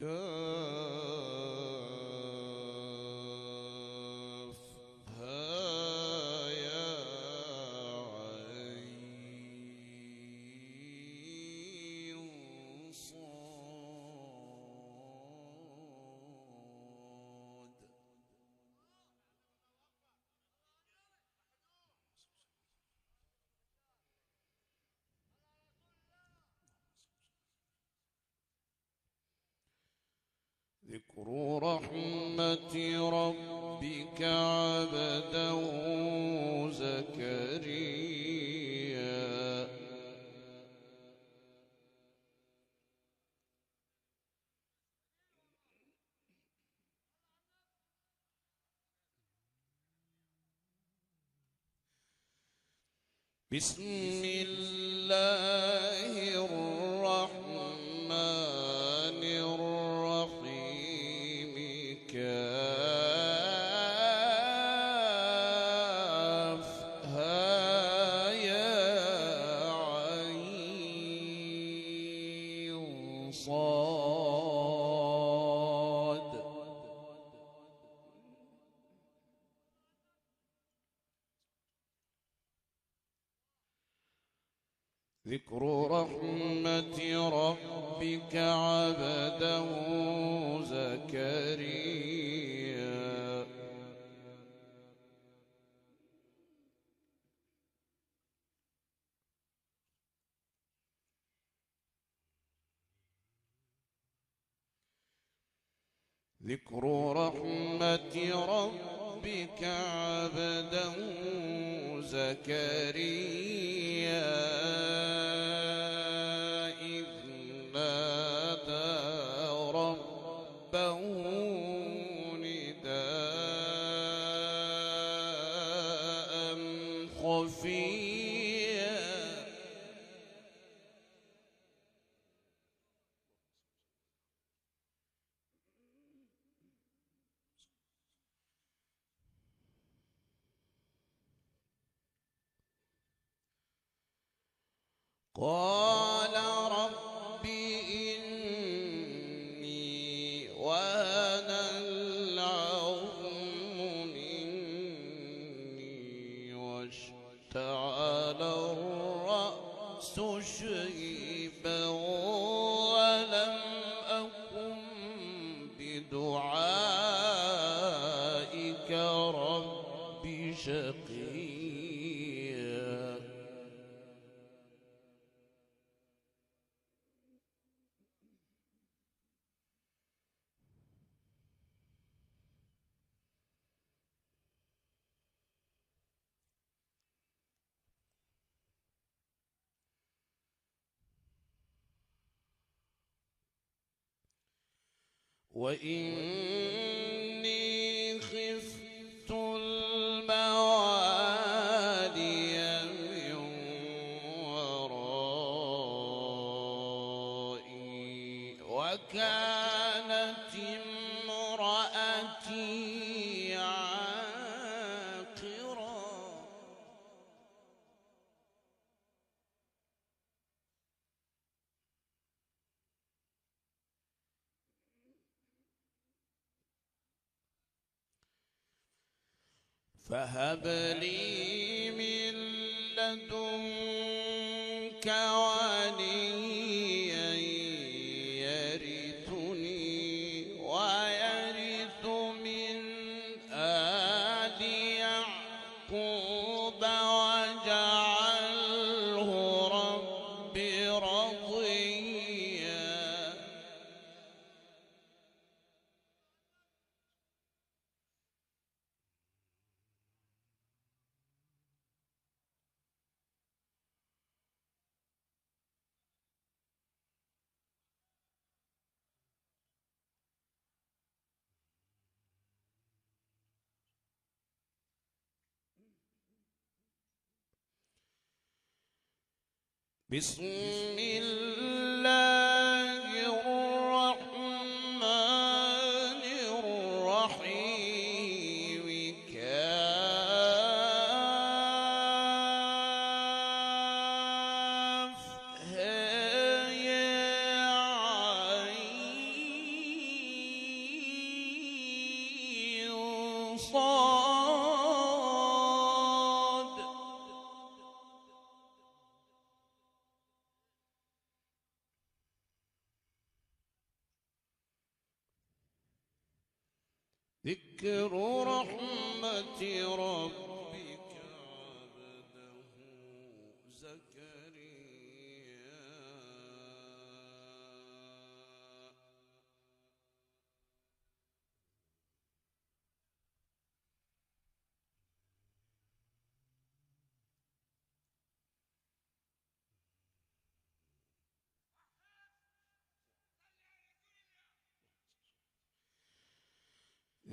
كاف ذكر رحمة ربك عبده زكريا بسم الله ذكر رحمة ربك عبده زكريا ذكر رحمة ربك عبده زكريا. قال وَإِن فهب لي من لدنك بسم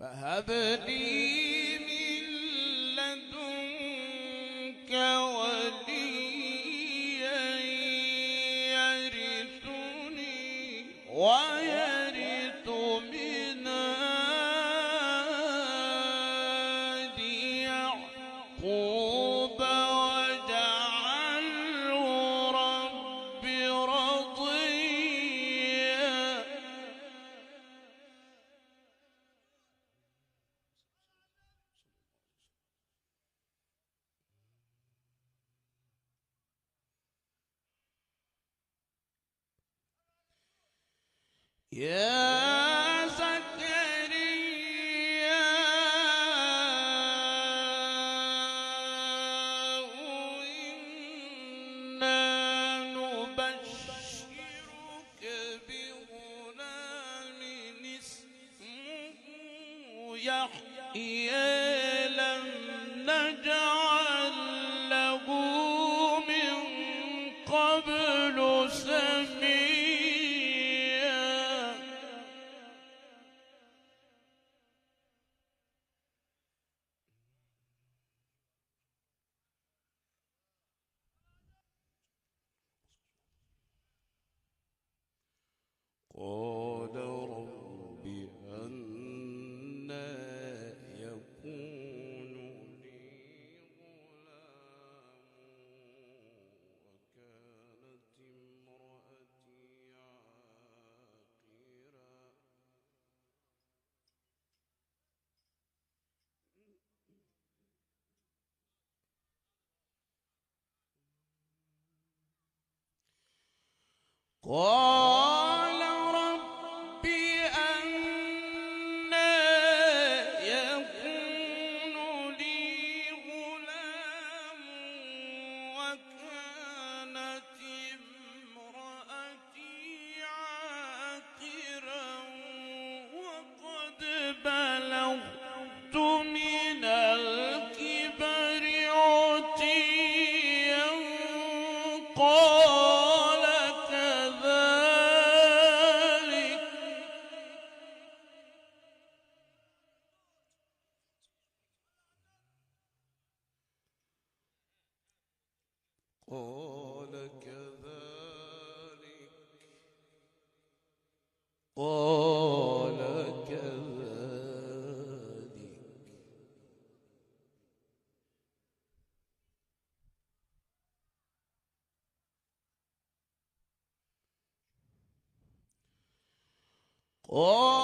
فهبني کو قال كذلك قال كذلك قال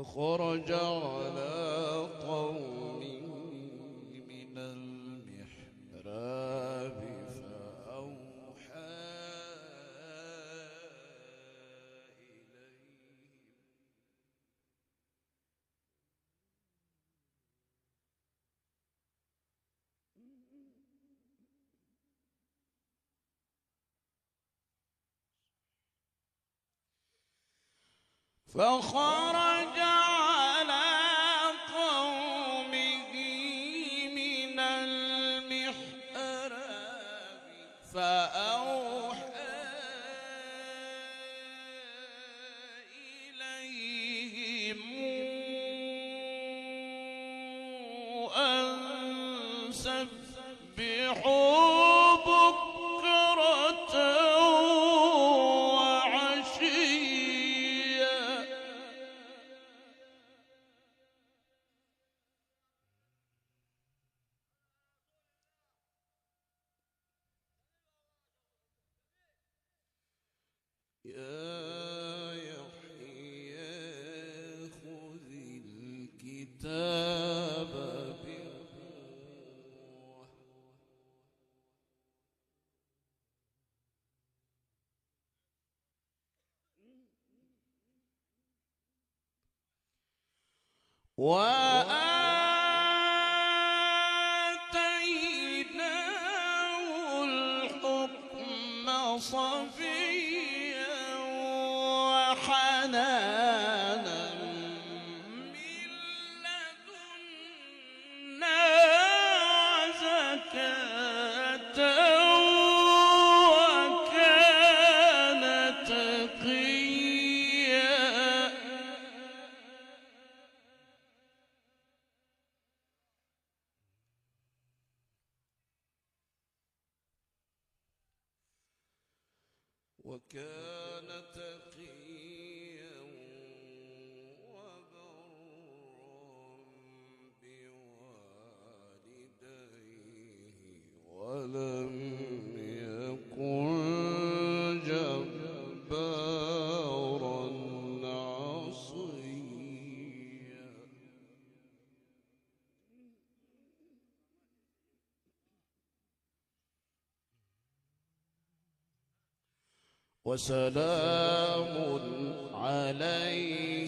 فخرج على قوم من المحراب فأوحى إليهم. فخرج الكتاب بروح و وسلام عليه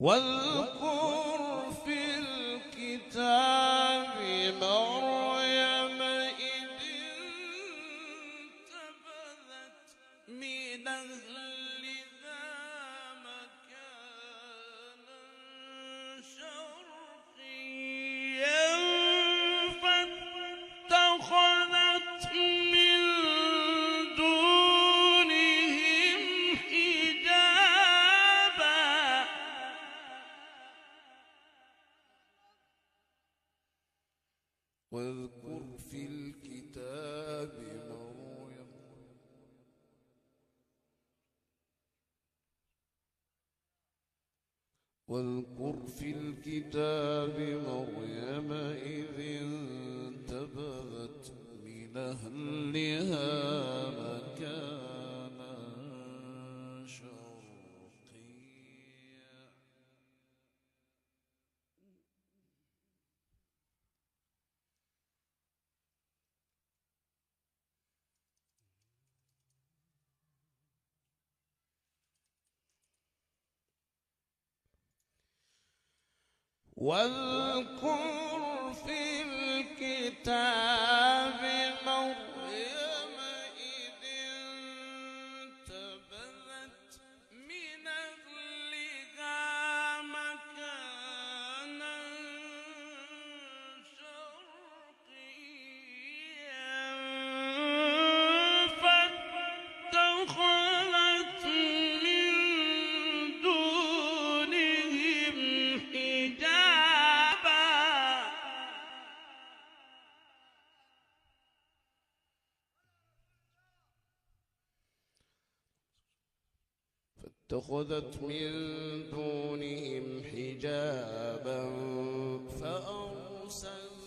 واذكر في الكتاب اتخذت من دونهم حجابا فأرسلنا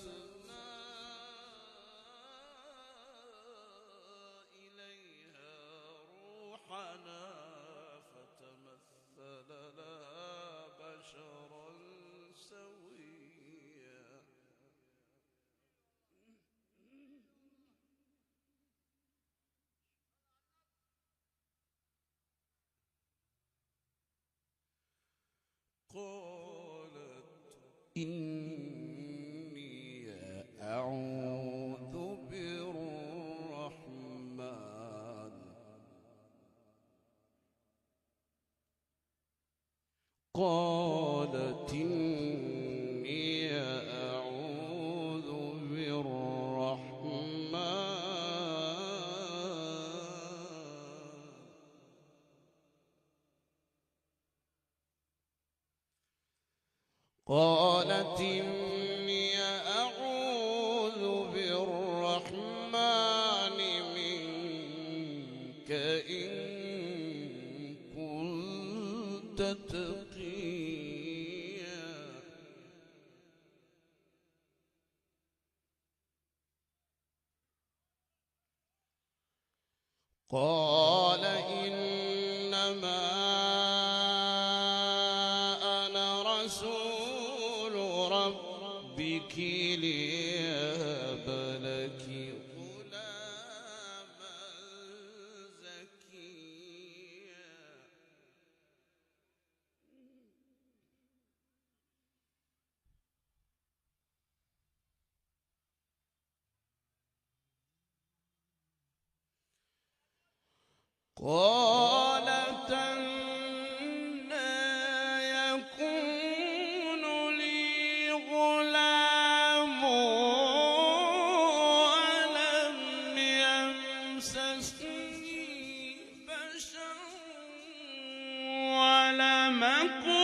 کو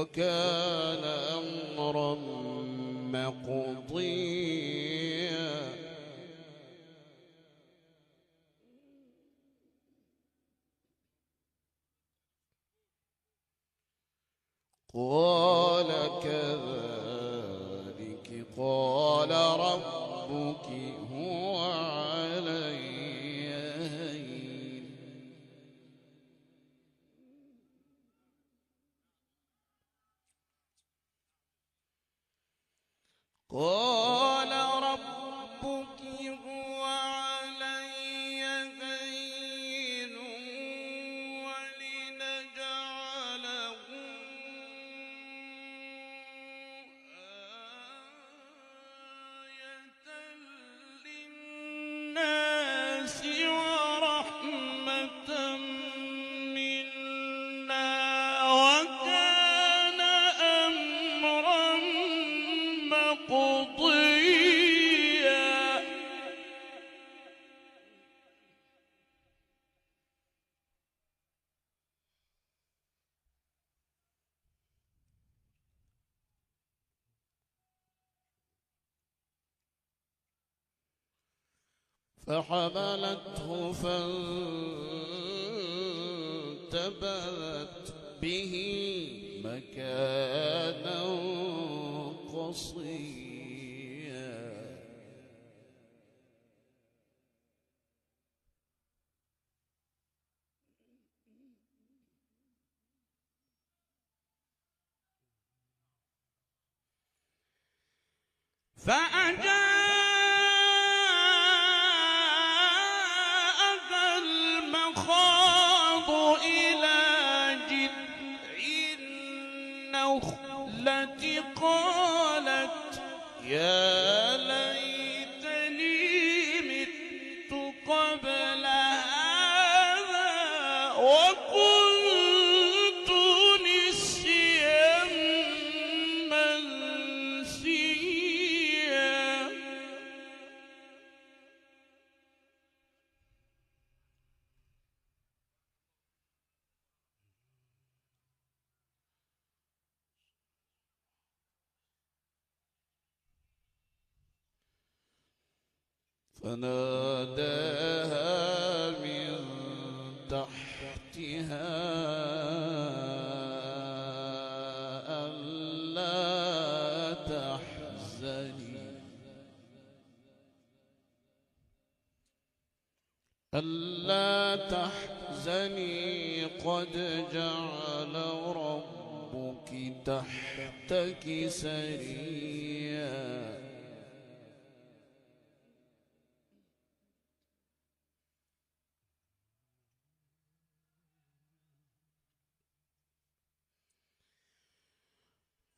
وكان أمرا مقضيا. قال كذلك قال ربك وہ فناداها من تحتها ألا تحزني. ألا تحزني قد جعل ربك تحتك سريا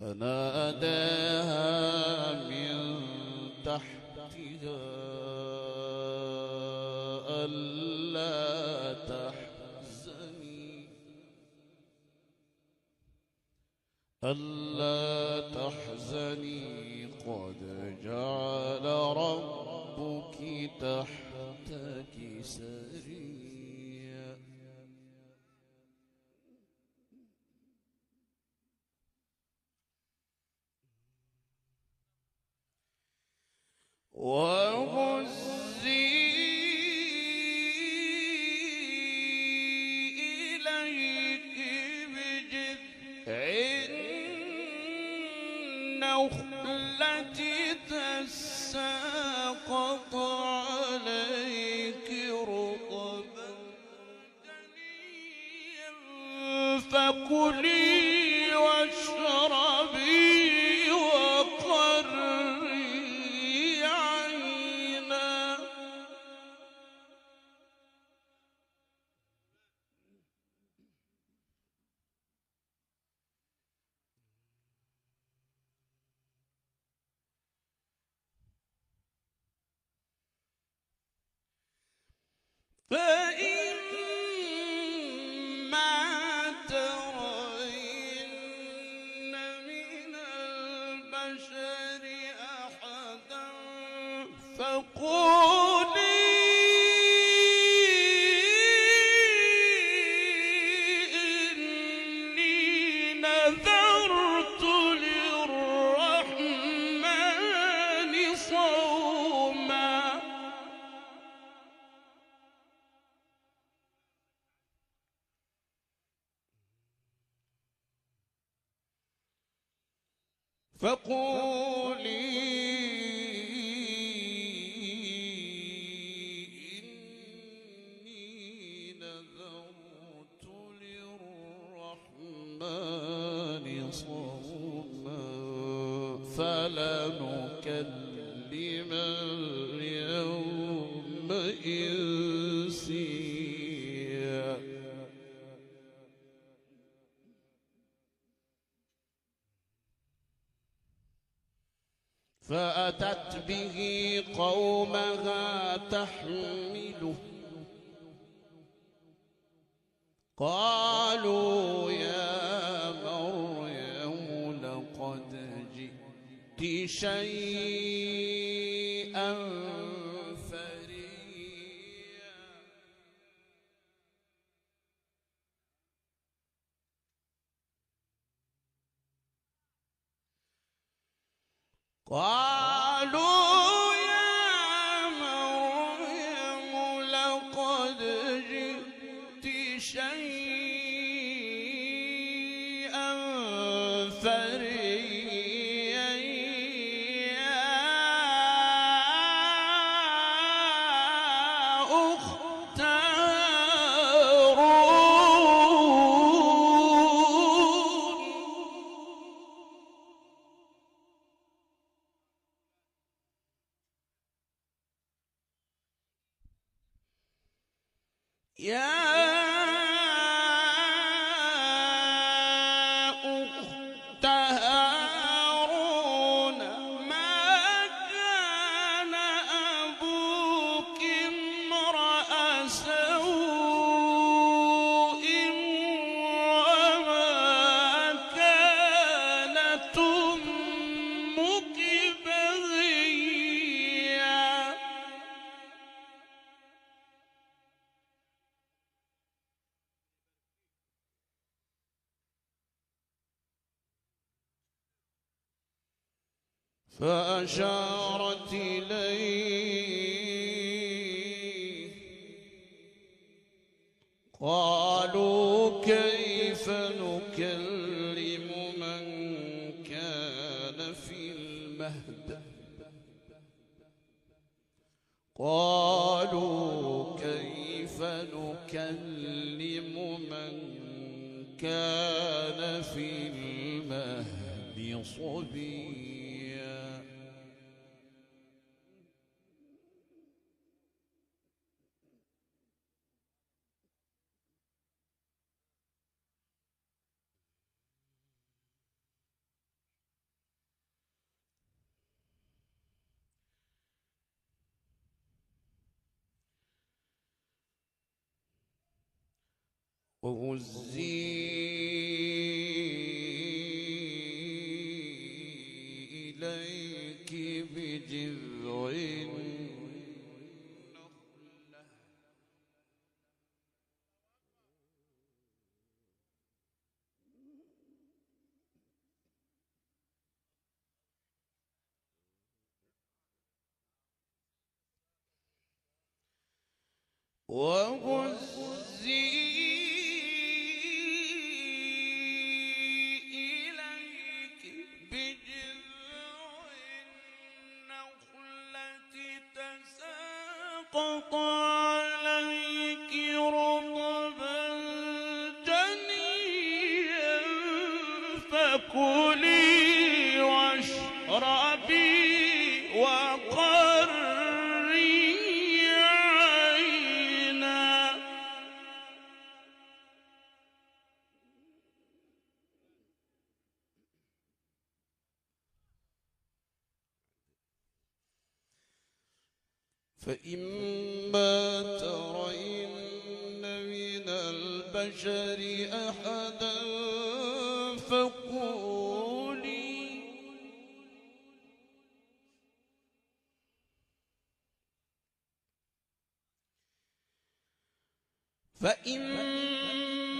فناداها من تحتها ألا تحزني. ألا تحزني. قد جعل ربك تحتك سريا وهزي إليك بجذع النخلة مولی قالوا يا مريم لقد جئت شيئا فأشارت إليه. قالوا كيف نكلم من كان في المهد؟ قالوا كيف نكلم من كان في المهد صبيا؟ وهزي إليك بجذع النخلة وهزي فَإِمَّا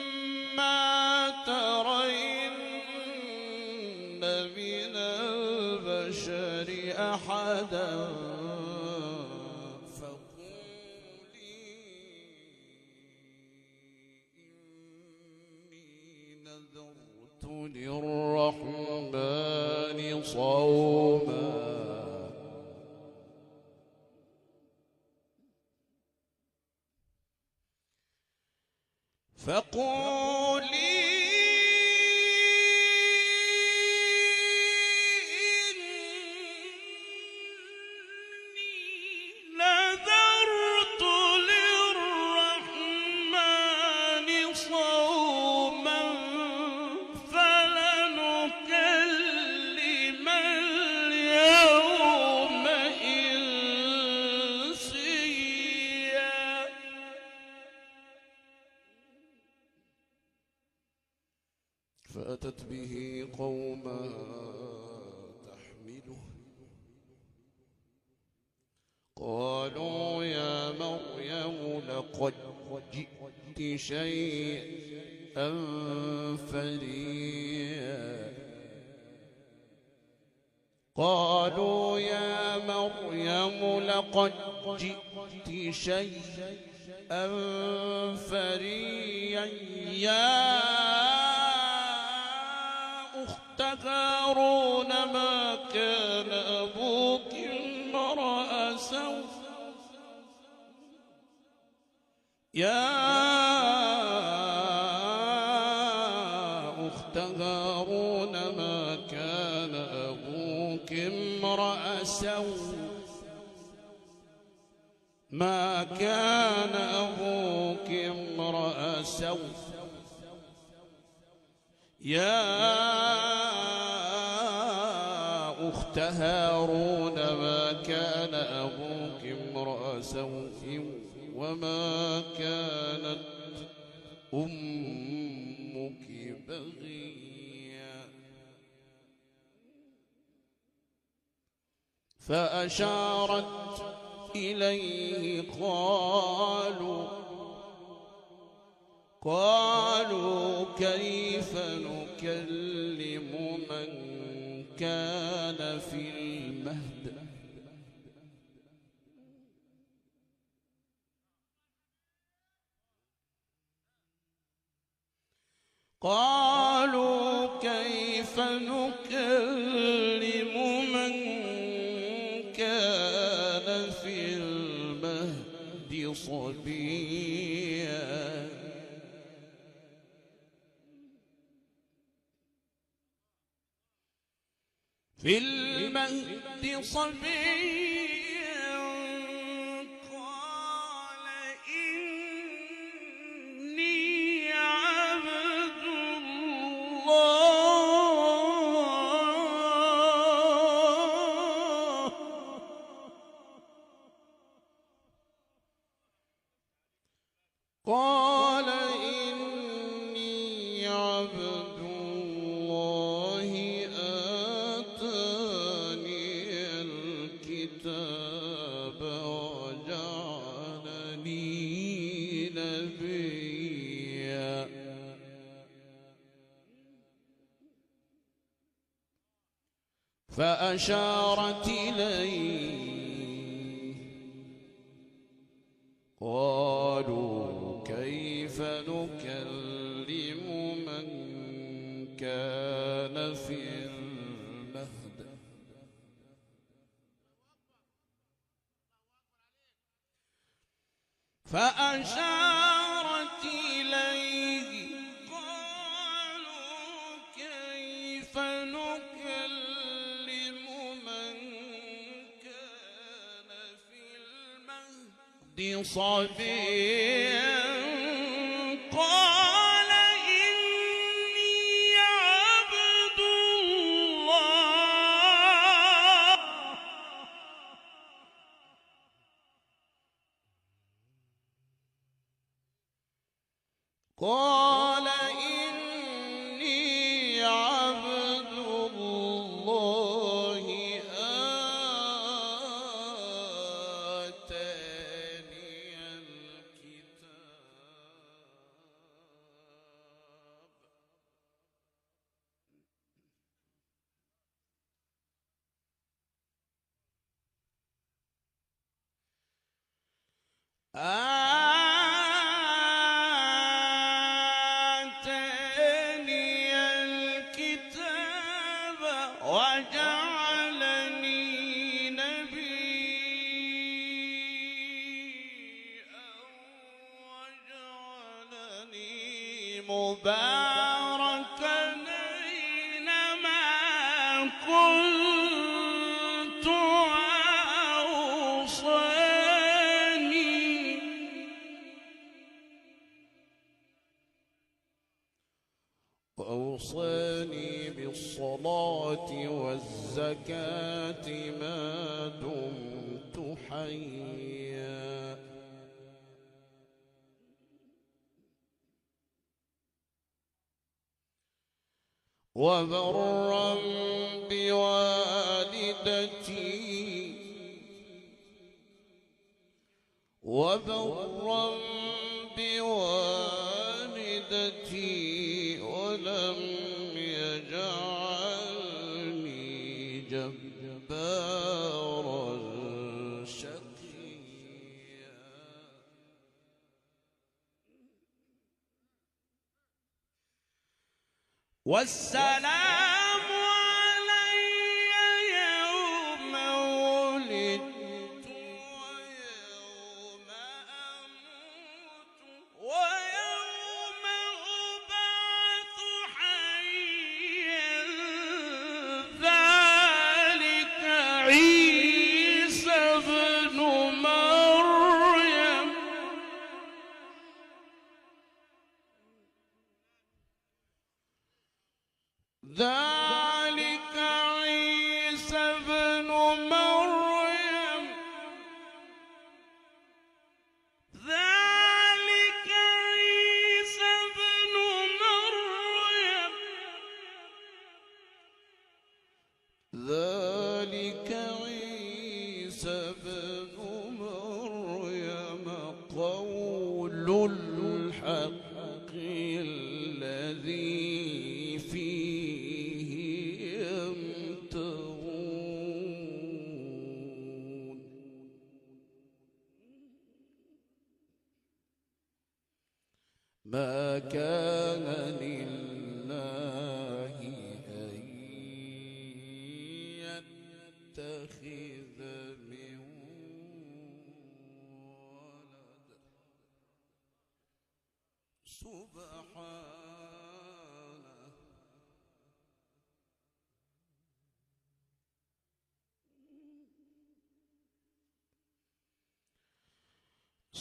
سوء وما كانت أمك بغيا. فأشارت إليه قالوا قالوا كيف نكلم من كان في قالوا كيف نكلم من كان في المهد صبيا؟ في المهد صبيا. يشاء بھی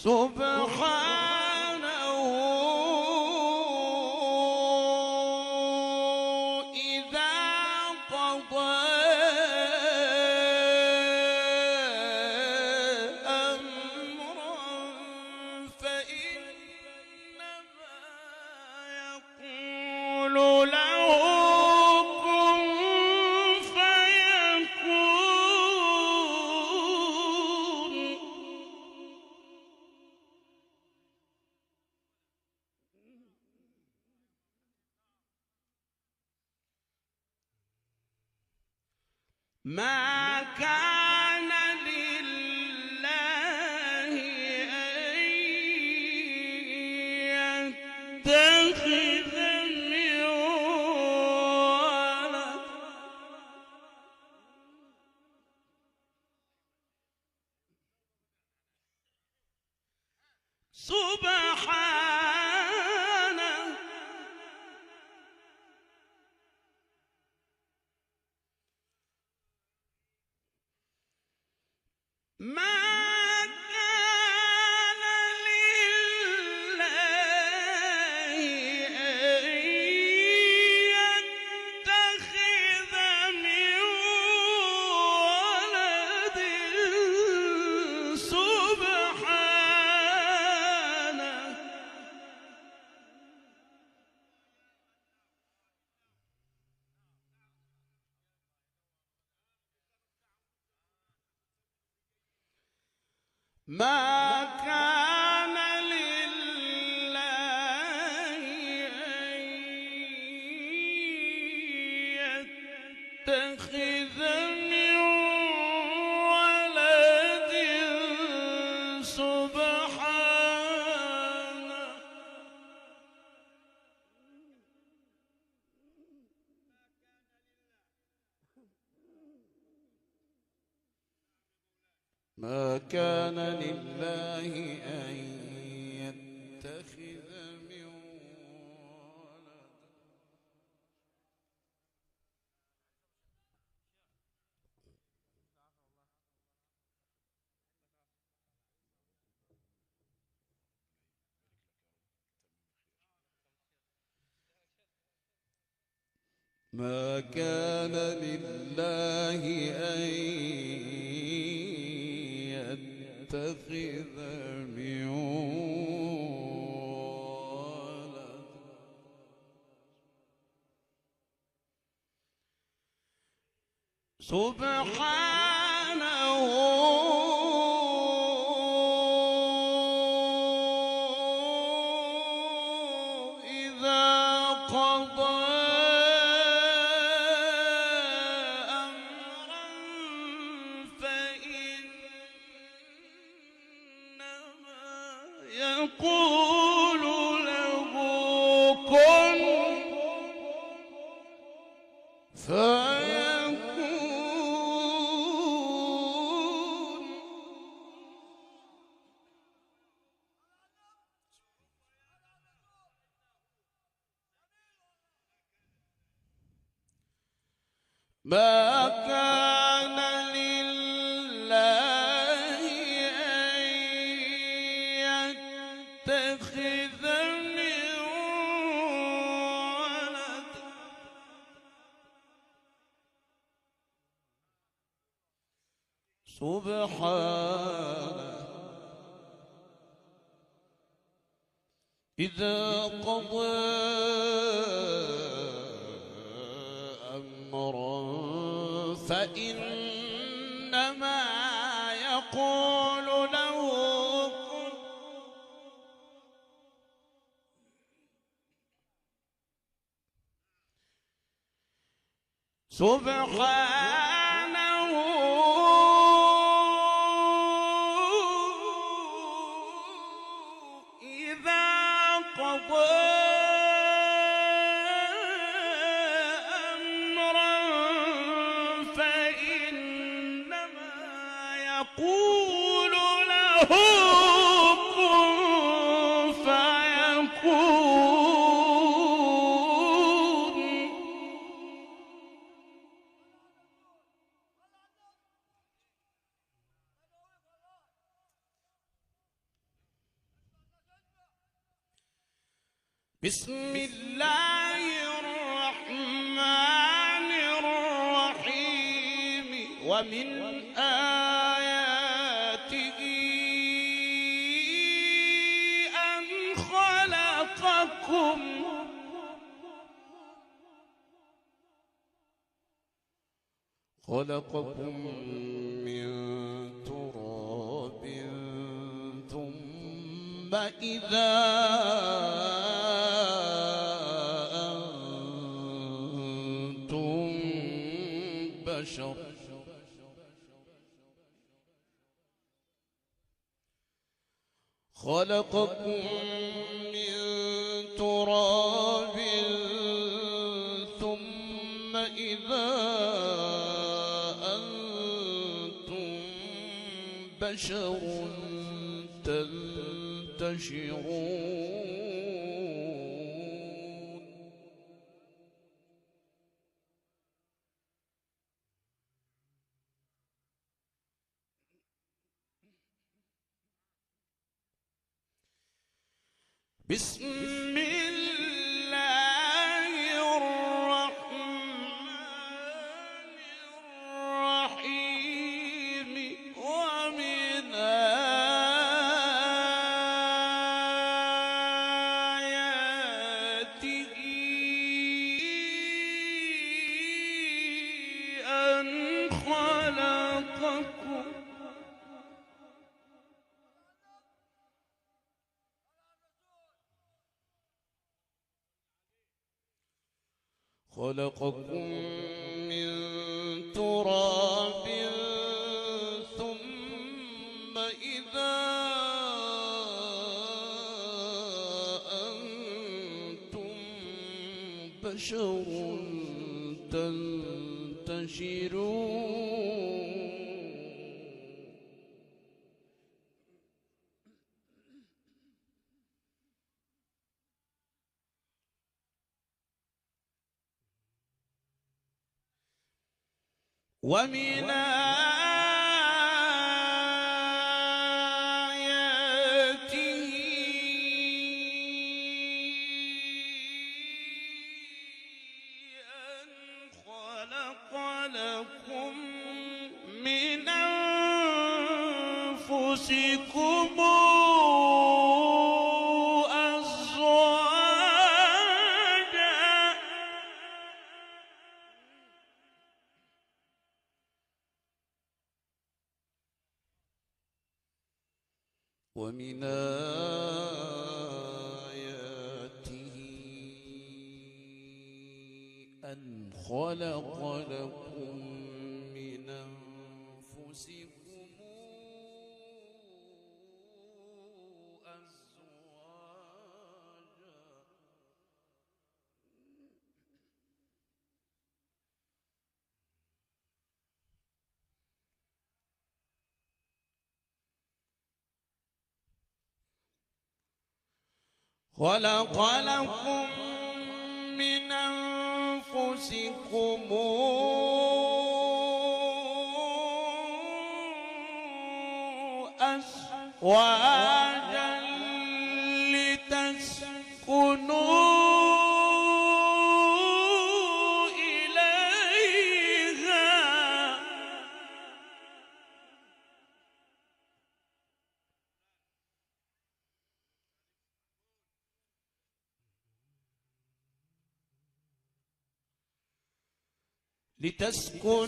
صبح قضى خلقكم من تراب ثم إذا أنتم بشر. خلقكم من بشر تنتشرون لكم من أنفسكم خلق لكم من أنفسكم. أزواجا کو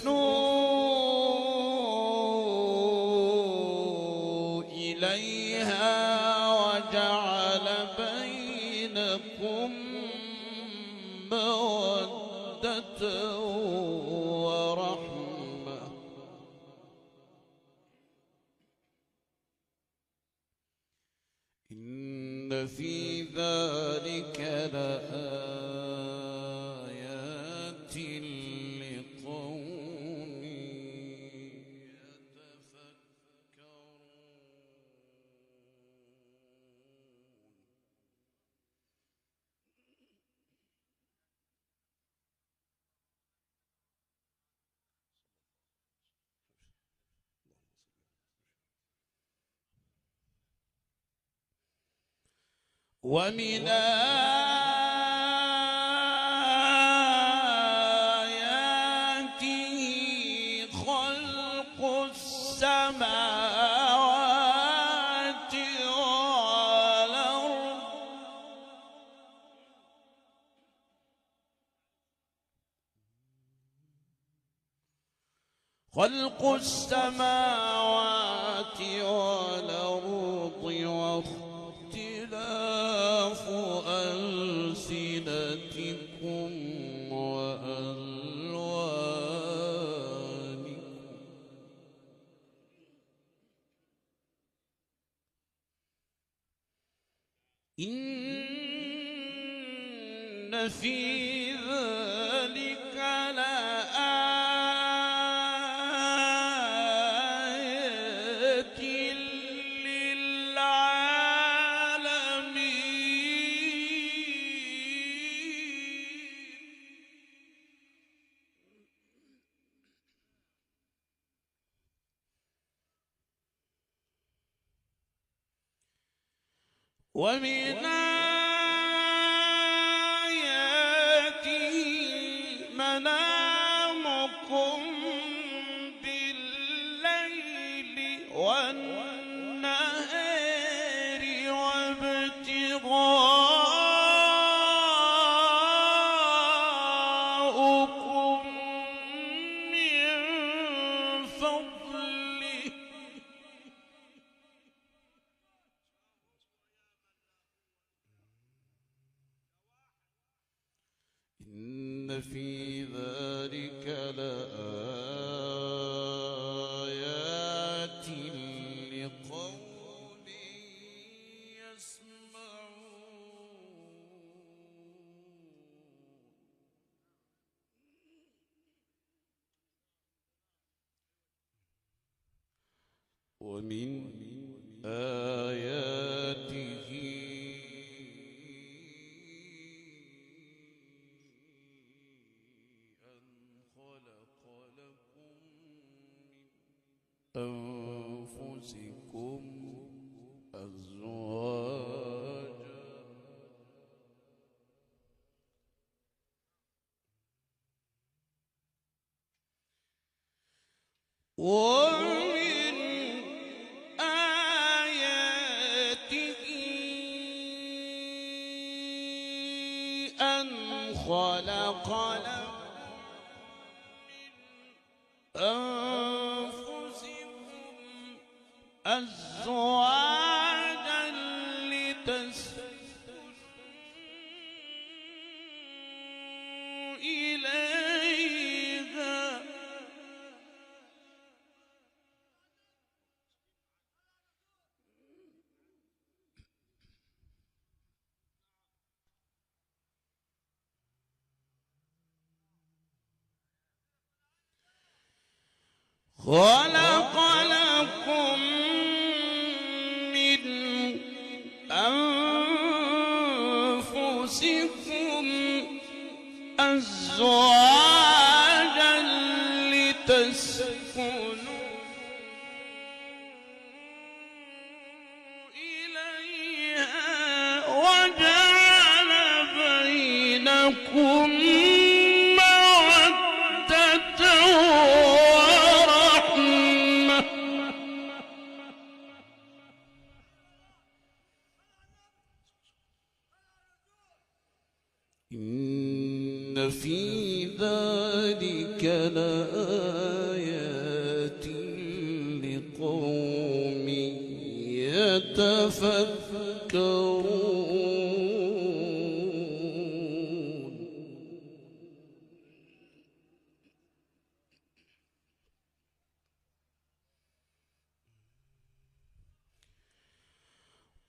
ومن آياته خلق السماوات والأرض. خلق السماوات ومن آه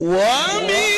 ومن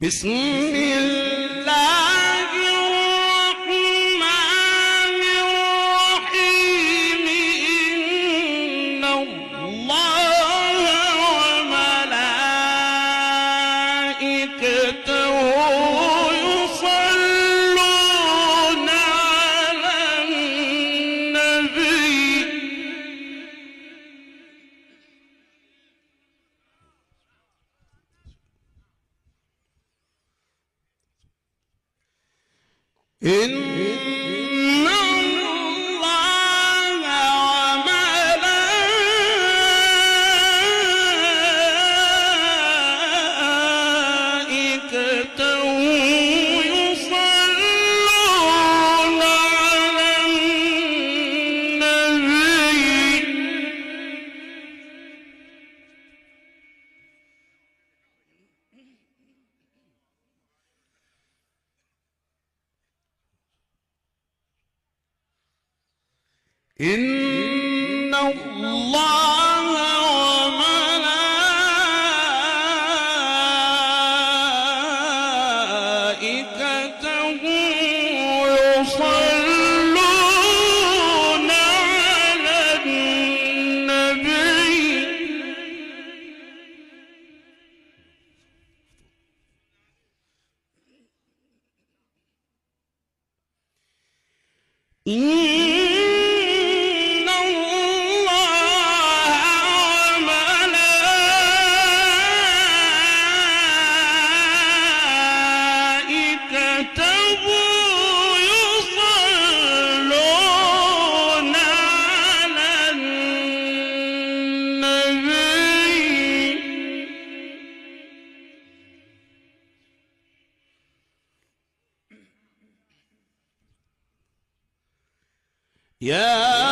بسم اللہ يا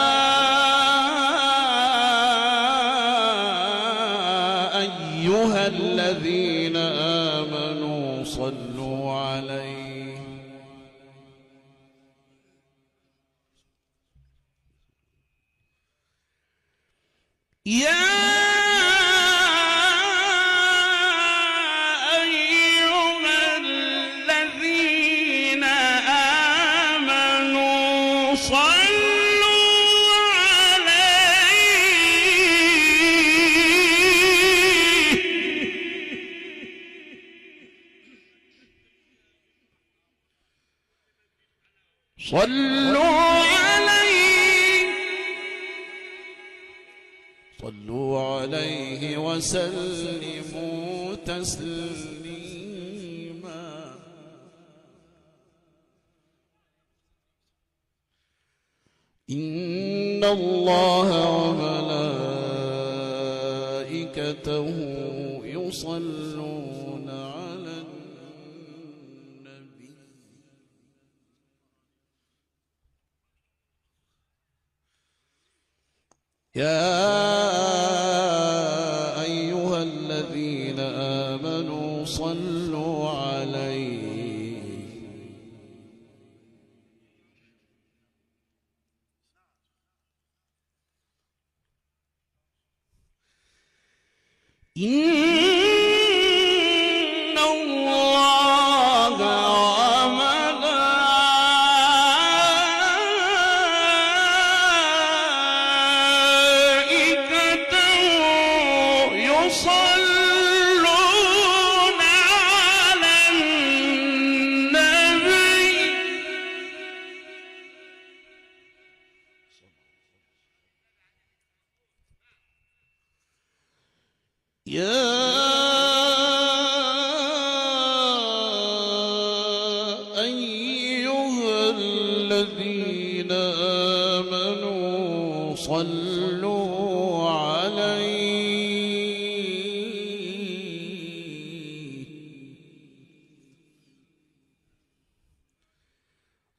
الذين آمنوا صلوا عليه.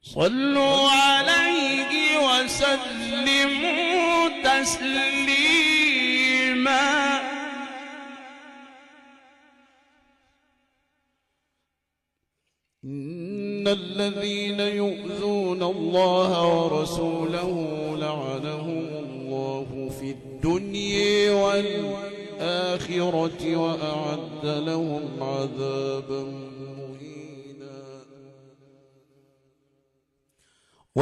صلوا عليه وسلموا تسليما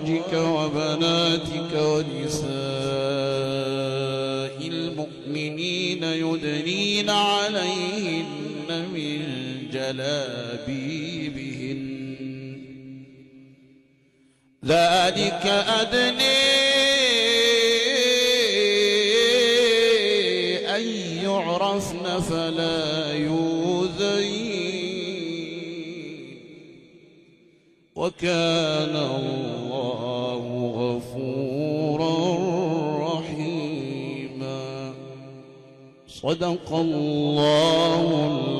أزواجك وبناتك ونساء المؤمنين يدنين عليهن من جلابيبهن. ذلك أدني أن يعرفن فلا يؤذين. وكان الله صدق الله العظيم.